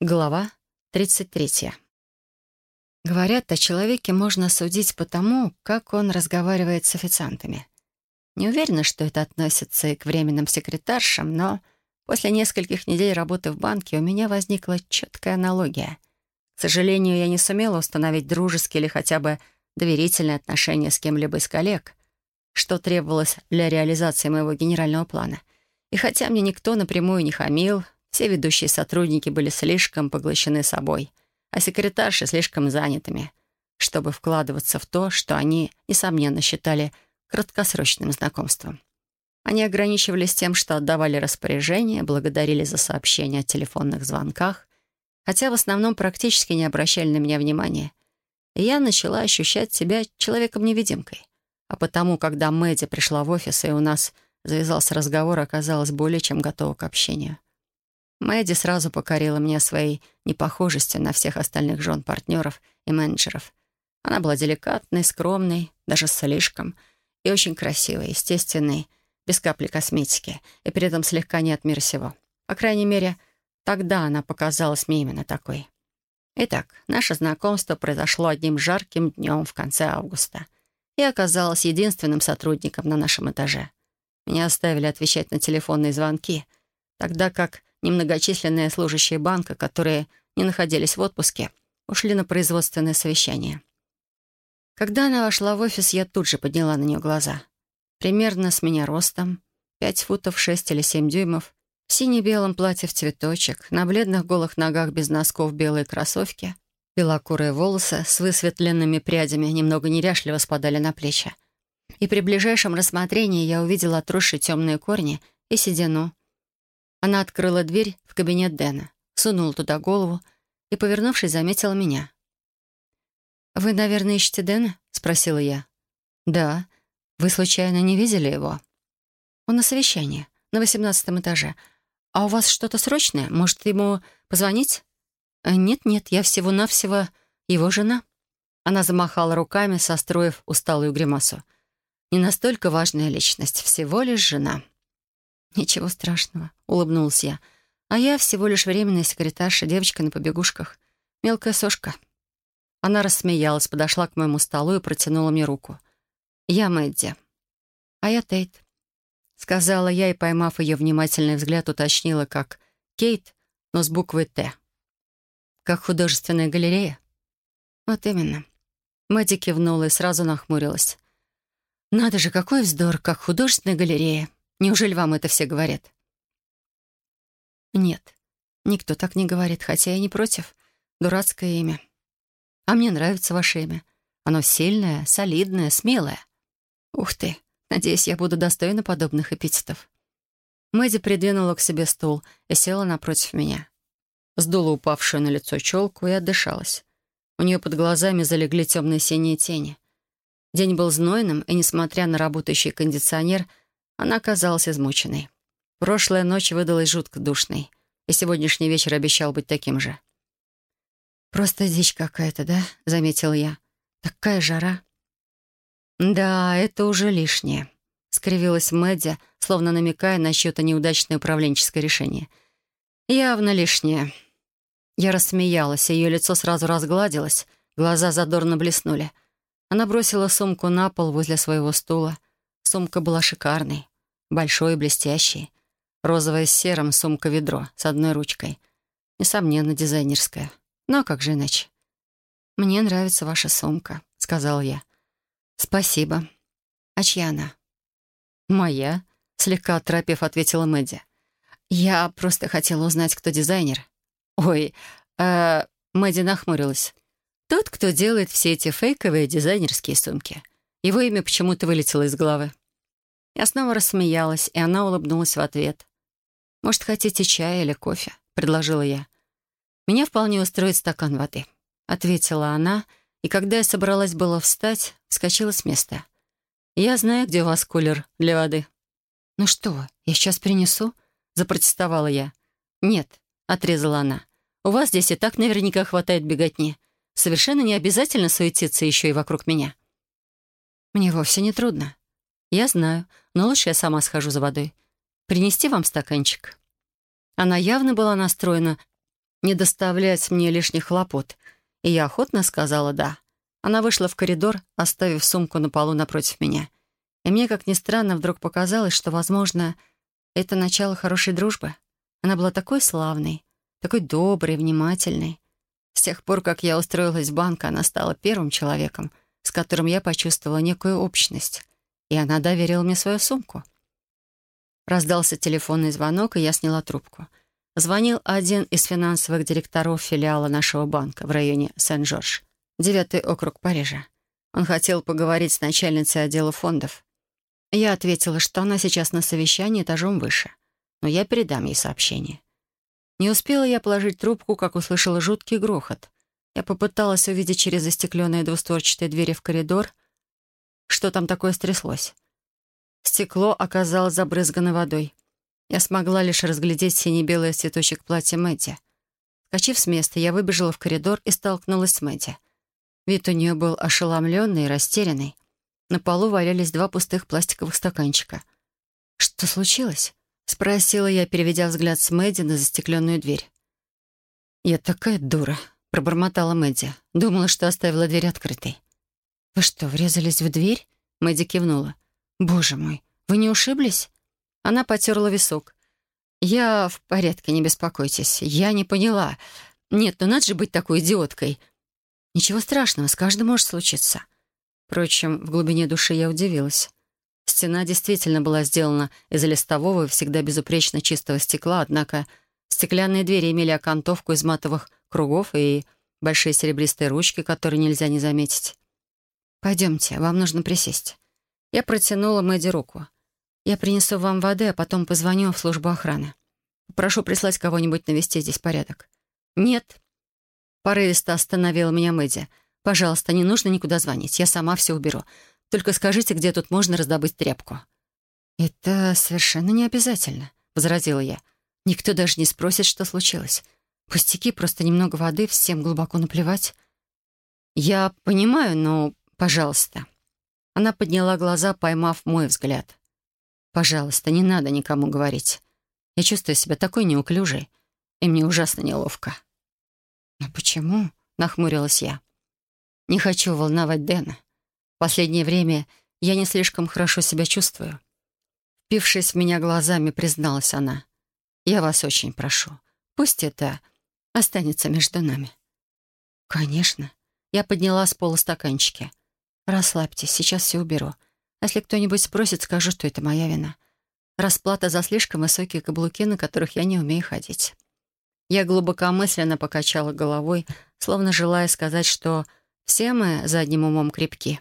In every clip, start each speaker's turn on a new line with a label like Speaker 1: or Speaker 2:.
Speaker 1: Глава 33. Говорят, о человеке можно судить по тому, как он разговаривает с официантами. Не уверена, что это относится и к временным секретаршам, но после нескольких недель работы в банке у меня возникла четкая аналогия. К сожалению, я не сумела установить дружеские или хотя бы доверительные отношения с кем-либо из коллег, что требовалось для реализации моего генерального плана. И хотя мне никто напрямую не хамил, все ведущие сотрудники были слишком поглощены собой, а секретарши слишком занятыми, чтобы вкладываться в то, что они, несомненно, считали краткосрочным знакомством. Они ограничивались тем, что отдавали распоряжения, благодарили за сообщения о телефонных звонках, хотя в основном практически не обращали на меня внимания. И я начала ощущать себя человеком-невидимкой. А потому, когда Мэдди пришла в офис, и у нас завязался разговор, оказалась более чем готова к общению. Мэдди сразу покорила меня своей непохожестью на всех остальных жен-партнеров и менеджеров. Она была деликатной, скромной, даже слишком, и очень красивой, естественной, без капли косметики, и при этом слегка не от мира сего. По крайней мере, тогда она показалась мне именно такой. Итак, наше знакомство произошло одним жарким днем в конце августа. Я оказалась единственным сотрудником на нашем этаже. Меня оставили отвечать на телефонные звонки, тогда как Немногочисленные служащие банка, которые не находились в отпуске, ушли на производственное совещание. Когда она вошла в офис, я тут же подняла на нее глаза. Примерно с меня ростом, пять футов шесть или семь дюймов, в сине-белом платье в цветочек, на бледных голых ногах без носков белые кроссовки, белокурые волосы с высветленными прядями немного неряшливо спадали на плечи. И при ближайшем рассмотрении я увидела отросшие темные корни и седину, она открыла дверь в кабинет Дэна, сунула туда голову и, повернувшись, заметила меня. «Вы, наверное, ищете Дэна?» — спросила я. «Да. Вы, случайно, не видели его?» «Он на совещании, на восемнадцатом этаже. А у вас что-то срочное? Может, ему позвонить?» «Нет-нет, я всего-навсего его жена». Она замахала руками, состроив усталую гримасу. «Не настолько важная личность, всего лишь жена». «Ничего страшного», — улыбнулся я. «А я всего лишь временная секретарша, девочка на побегушках. Мелкая сошка». Она рассмеялась, подошла к моему столу и протянула мне руку. «Я Мэдди». «А я Тейт», — сказала я и, поймав ее внимательный взгляд, уточнила, как «Кейт», но с буквой «Т». «Как художественная галерея?» «Вот именно». Мэдди кивнула и сразу нахмурилась. «Надо же, какой вздор, как художественная галерея. Неужели вам это все говорят?» «Нет, никто так не говорит, хотя я не против. Дурацкое имя. А мне нравится ваше имя. Оно сильное, солидное, смелое. Ух ты, надеюсь, я буду достойна подобных эпитетов». Мэдди придвинула к себе стул и села напротив меня. Сдула упавшую на лицо челку и отдышалась. У нее под глазами залегли темные синие тени. День был знойным, и, несмотря на работающий кондиционер, она казалась измученной. Прошлая ночь выдалась жутко душной, и сегодняшний вечер обещал быть таким же. «Просто дичь какая-то, да?» — заметил я. «Такая жара». «Да, это уже лишнее», — скривилась Мэдди, словно намекая на чье-то неудачное управленческое решение. «Явно лишнее». Я рассмеялась, ее лицо сразу разгладилось, глаза задорно блеснули. Она бросила сумку на пол возле своего стула, Сумка была шикарной, большой и блестящей. Розовая с серым сумка-ведро с одной ручкой. Несомненно, дизайнерская. Но как же иначе? «Мне нравится ваша сумка», — сказал я. «Спасибо. А чья она?» «Моя», — слегка оторопев, ответила Мэдди. «Я просто хотела узнать, кто дизайнер». «Ой, э, Мэдди нахмурилась. «Тот, кто делает все эти фейковые дизайнерские сумки. Его имя почему-то вылетело из головы. Я снова рассмеялась, и она улыбнулась в ответ. «Может, хотите чая или кофе?» — предложила я. «Меня вполне устроит стакан воды», — ответила она, и когда я собралась было встать, вскочила с места. «Я знаю, где у вас кулер для воды». «Ну что, я сейчас принесу?» — запротестовала я. «Нет», — отрезала она. «У вас здесь и так наверняка хватает беготни. Совершенно не обязательно суетиться еще и вокруг меня». Мне вовсе не трудно. Я знаю, но лучше я сама схожу за водой. Принести вам стаканчик?» Она явно была настроена не доставлять мне лишних хлопот, и я охотно сказала «да». Она вышла в коридор, оставив сумку на полу напротив меня. И мне, как ни странно, вдруг показалось, что, возможно, это начало хорошей дружбы. Она была такой славной, такой доброй, внимательной. С тех пор, как я устроилась в банк, она стала первым человеком, с которым я почувствовала некую общность. И она доверила мне свою сумку. Раздался телефонный звонок, и я сняла трубку. Звонил один из финансовых директоров филиала нашего банка в районе Сен-Жорж, девятый округ Парижа. Он хотел поговорить с начальницей отдела фондов. Я ответила, что она сейчас на совещании этажом выше, но я передам ей сообщение. Не успела я положить трубку, как услышала жуткий грохот. Я попыталась увидеть через застекленные двустворчатые двери в коридор, что там такое стряслось. Стекло оказалось забрызгано водой. Я смогла лишь разглядеть сине-белый цветочек платья Мэдди. Скочив с места, я выбежала в коридор и столкнулась с Мэдди. Вид у нее был ошеломленный и растерянный. На полу валялись два пустых пластиковых стаканчика. «Что случилось?» — спросила я, переведя взгляд с Мэдди на застекленную дверь. «Я такая дура», — пробормотала Мэдди. «Думала, что оставила дверь открытой». «Вы что, врезались в дверь?» Мэдди кивнула. «Боже мой, вы не ушиблись?» Она потерла висок. «Я в порядке, не беспокойтесь. Я не поняла. Нет, ну надо же быть такой идиоткой. Ничего страшного, с каждым может случиться». Впрочем, в глубине души я удивилась. Стена действительно была сделана из листового и всегда безупречно чистого стекла, однако стеклянные двери имели окантовку из матовых кругов и большие серебристые ручки, которые нельзя не заметить. «Пойдемте, вам нужно присесть». Я протянула Мэдди руку. «Я принесу вам воды, а потом позвоню в службу охраны. Прошу прислать кого-нибудь навести здесь порядок». «Нет». Порывисто остановила меня Мэдди. «Пожалуйста, не нужно никуда звонить. Я сама все уберу. Только скажите, где тут можно раздобыть тряпку». «Это совершенно не обязательно», — возразила я. «Никто даже не спросит, что случилось. Пустяки, просто немного воды, всем глубоко наплевать». «Я понимаю, но, пожалуйста». Она подняла глаза, поймав мой взгляд. «Пожалуйста, не надо никому говорить. Я чувствую себя такой неуклюжей, и мне ужасно неловко». «Но почему?» — нахмурилась я. «Не хочу волновать Дэна. В последнее время я не слишком хорошо себя чувствую». Впившись в меня глазами, призналась она. «Я вас очень прошу. Пусть это останется между нами». «Конечно». Я подняла с пола стаканчики. «Расслабьтесь, сейчас все уберу. Если кто-нибудь спросит, скажу, что это моя вина. Расплата за слишком высокие каблуки, на которых я не умею ходить». Я глубокомысленно покачала головой, словно желая сказать, что все мы задним умом крепки.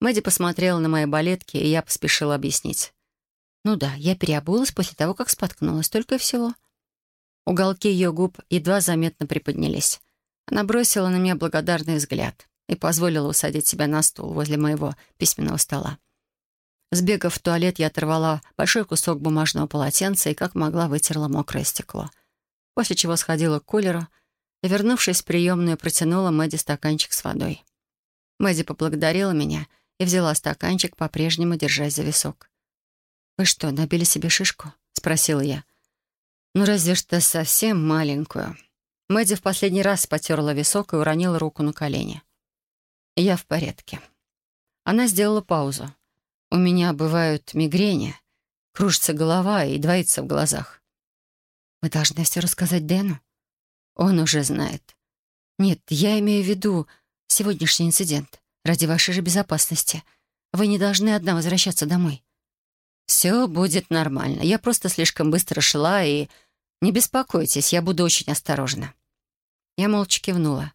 Speaker 1: Мэдди посмотрела на мои балетки, и я поспешила объяснить. «Ну да, я переобулась после того, как споткнулась, только и всего». Уголки ее губ едва заметно приподнялись. Она бросила на меня благодарный взгляд и позволила усадить себя на стул возле моего письменного стола. Сбегав в туалет, я оторвала большой кусок бумажного полотенца и как могла вытерла мокрое стекло. После чего сходила к кулеру и, вернувшись в приемную, протянула Мэдди стаканчик с водой. Мэдди поблагодарила меня и взяла стаканчик, по-прежнему держась за висок. «Вы что, набили себе шишку?» — спросила я. «Ну, разве что совсем маленькую». Мэдди в последний раз потерла висок и уронила руку на колени. «Я в порядке». Она сделала паузу. «У меня бывают мигрени, кружится голова и двоится в глазах». «Вы должны все рассказать Дэну?» «Он уже знает». «Нет, я имею в виду сегодняшний инцидент. Ради вашей же безопасности. Вы не должны одна возвращаться домой». «Все будет нормально. Я просто слишком быстро шла и...» «Не беспокойтесь, я буду очень осторожна». Я молча кивнула.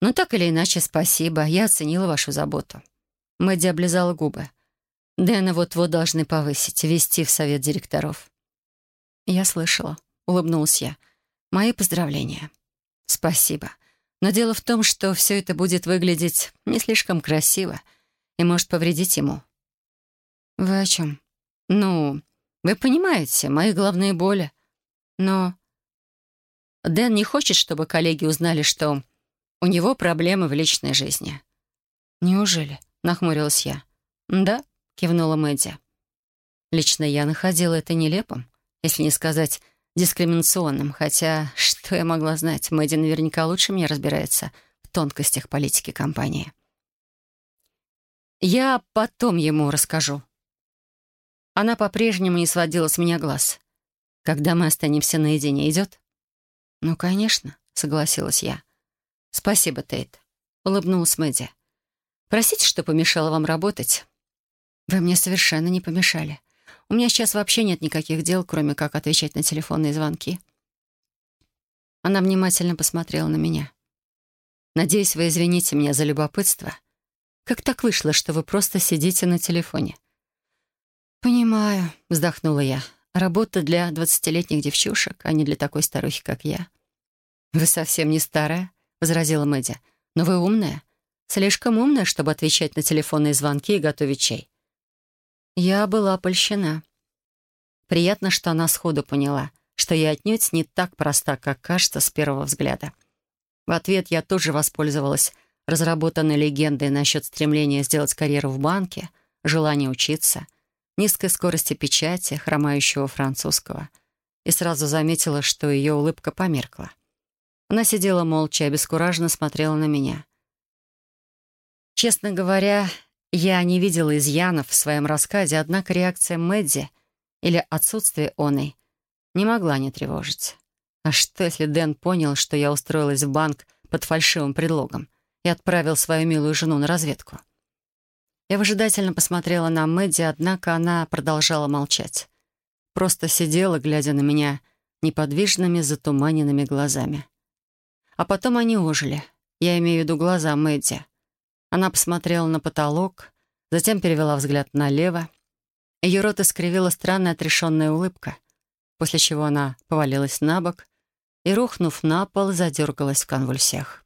Speaker 1: «Ну, так или иначе, спасибо. Я оценила вашу заботу». Мэдди облизала губы. «Дэна вот-вот должны повысить, ввести в совет директоров». «Я слышала», — улыбнулась я. «Мои поздравления». «Спасибо. Но дело в том, что все это будет выглядеть не слишком красиво и может повредить ему». «Вы о чем?» «Ну, вы понимаете, мои головные боли. Но...» Дэн не хочет, чтобы коллеги узнали, что у него проблемы в личной жизни». «Неужели?» — нахмурилась я. «Да», — кивнула Мэдди. Лично я находила это нелепым, если не сказать дискриминационным, хотя что я могла знать, Мэдди наверняка лучше меня разбирается в тонкостях политики компании. «Я потом ему расскажу». Она по-прежнему не сводила с меня глаз. «Когда мы останемся наедине, идет?» «Ну, конечно», — согласилась я. «Спасибо, Тейт», — улыбнулась Мэдди. «Простите, что помешала вам работать». «Вы мне совершенно не помешали. У меня сейчас вообще нет никаких дел, кроме как отвечать на телефонные звонки». Она внимательно посмотрела на меня. «Надеюсь, вы извините меня за любопытство. Как так вышло, что вы просто сидите на телефоне?» «Понимаю», — вздохнула я. «Работа для двадцатилетних девчушек, а не для такой старухи, как я». «Вы совсем не старая», — возразила Мэдди. «Но вы умная. Слишком умная, чтобы отвечать на телефонные звонки и готовить чай. Я была польщена. Приятно, что она сходу поняла, что я отнюдь не так проста, как кажется с первого взгляда. В ответ я тоже воспользовалась разработанной легендой насчет стремления сделать карьеру в банке, желания учиться, низкой скорости печати, хромающего французского, и сразу заметила, что ее улыбка померкла. Она сидела молча и обескураженно смотрела на меня. Честно говоря, я не видела изъянов в своем рассказе, однако реакция Мэдди или отсутствие оной не могла не тревожить. А что, если Дэн понял, что я устроилась в банк под фальшивым предлогом и отправил свою милую жену на разведку? Я выжидательно посмотрела на Мэдди, однако она продолжала молчать. Просто сидела, глядя на меня неподвижными, затуманенными глазами. А потом они ожили. Я имею в виду глаза Мэдди. Она посмотрела на потолок, затем перевела взгляд налево. Ее рот искривила странная отрешенная улыбка, после чего она повалилась на бок и, рухнув на пол, задергалась в конвульсиях.